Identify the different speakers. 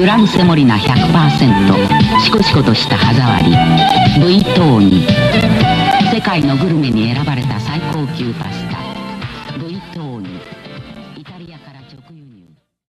Speaker 1: デランセモリナ100%シコシコとした歯触り。V ーに世界のグルメに選ばれた最高級パスタ。V 糖にイタリアから直輸入。